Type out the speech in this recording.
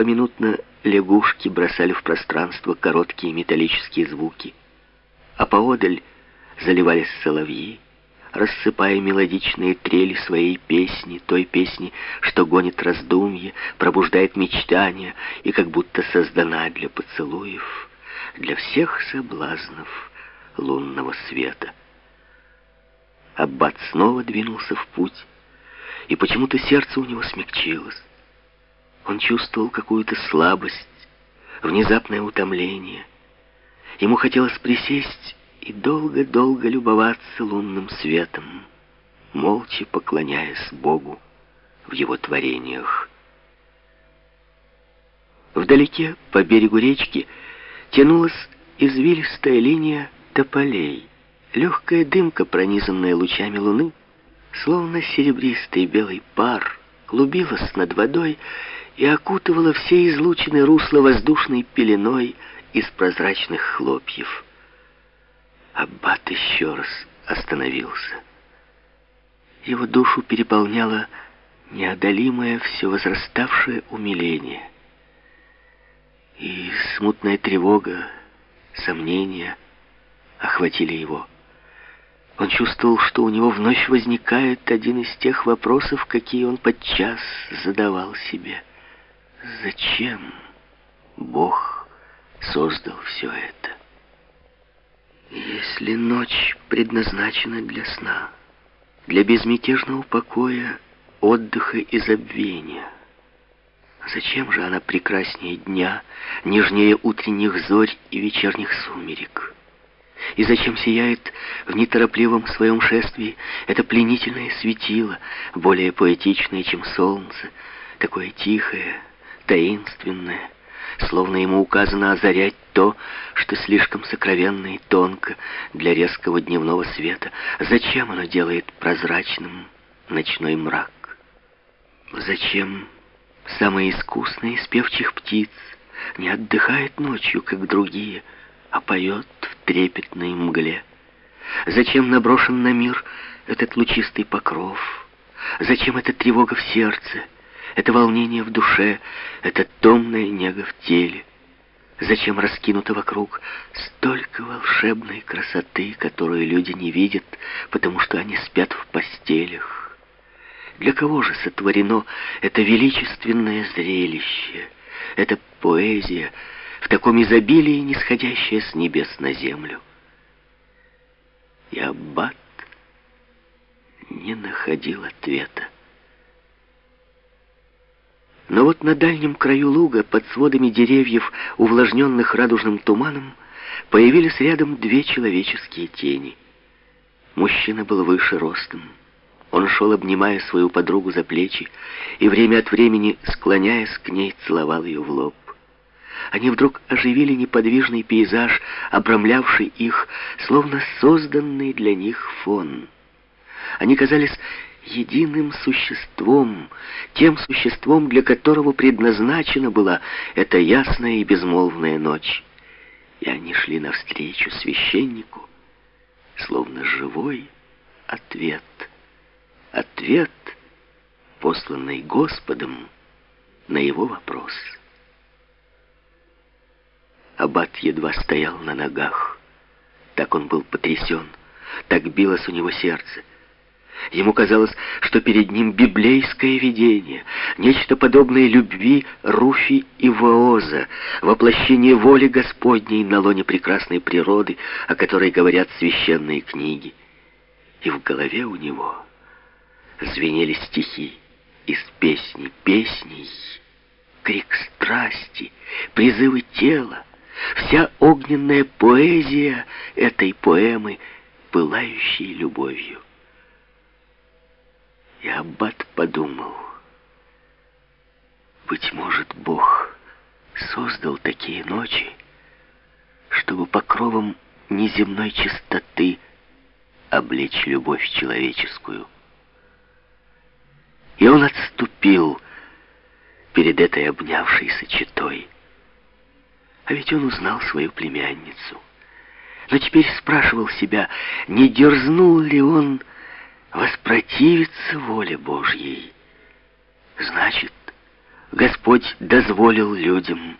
поминутно лягушки бросали в пространство короткие металлические звуки, а поодаль заливались соловьи, рассыпая мелодичные трели своей песни, той песни, что гонит раздумье, пробуждает мечтания и как будто создана для поцелуев, для всех соблазнов лунного света. Аббат снова двинулся в путь, и почему-то сердце у него смягчилось. Он чувствовал какую-то слабость, внезапное утомление. Ему хотелось присесть и долго-долго любоваться лунным светом, молча поклоняясь Богу в его творениях. Вдалеке, по берегу речки, тянулась извилистая линия тополей. Легкая дымка, пронизанная лучами луны, словно серебристый белый пар, клубилась над водой и окутывала все излученные русла воздушной пеленой из прозрачных хлопьев. Аббат еще раз остановился. Его душу переполняло неодолимое, все возраставшее умиление. И смутная тревога, сомнения охватили его. Он чувствовал, что у него вновь возникает один из тех вопросов, какие он подчас задавал себе. Зачем Бог создал все это? Если ночь предназначена для сна, для безмятежного покоя, отдыха и забвения, зачем же она прекраснее дня, нежнее утренних зорь и вечерних сумерек? И зачем сияет в неторопливом своем шествии это пленительное светило, более поэтичное, чем солнце, такое тихое, таинственное, словно ему указано озарять то, что слишком сокровенно и тонко для резкого дневного света. Зачем оно делает прозрачным ночной мрак? Зачем самый искусный из певчих птиц не отдыхает ночью, как другие, а поет в трепетной мгле? Зачем наброшен на мир этот лучистый покров? Зачем эта тревога в сердце? Это волнение в душе, это томная нега в теле. Зачем раскинуто вокруг столько волшебной красоты, которую люди не видят, потому что они спят в постелях? Для кого же сотворено это величественное зрелище, эта поэзия, в таком изобилии, нисходящая с небес на землю? И Аббат не находил ответа. Но вот на дальнем краю луга, под сводами деревьев, увлажненных радужным туманом, появились рядом две человеческие тени. Мужчина был выше ростом. Он шел, обнимая свою подругу за плечи, и время от времени, склоняясь к ней, целовал ее в лоб. Они вдруг оживили неподвижный пейзаж, обрамлявший их, словно созданный для них фон. Они казались единым существом, тем существом, для которого предназначена была эта ясная и безмолвная ночь. И они шли навстречу священнику, словно живой ответ. Ответ, посланный Господом на его вопрос. Аббат едва стоял на ногах. Так он был потрясен, так билось у него сердце. Ему казалось, что перед ним библейское видение, нечто подобное любви Руфи и Вооза, воплощение воли Господней на лоне прекрасной природы, о которой говорят священные книги. И в голове у него звенели стихи из песни песней, крик страсти, призывы тела, вся огненная поэзия этой поэмы, пылающей любовью. И Аббат подумал, быть может, Бог создал такие ночи, чтобы покровом неземной чистоты облечь любовь человеческую. И он отступил перед этой обнявшейся читой. А ведь он узнал свою племянницу. Но теперь спрашивал себя, не дерзнул ли он воспротивиться воле Божьей. Значит, Господь дозволил людям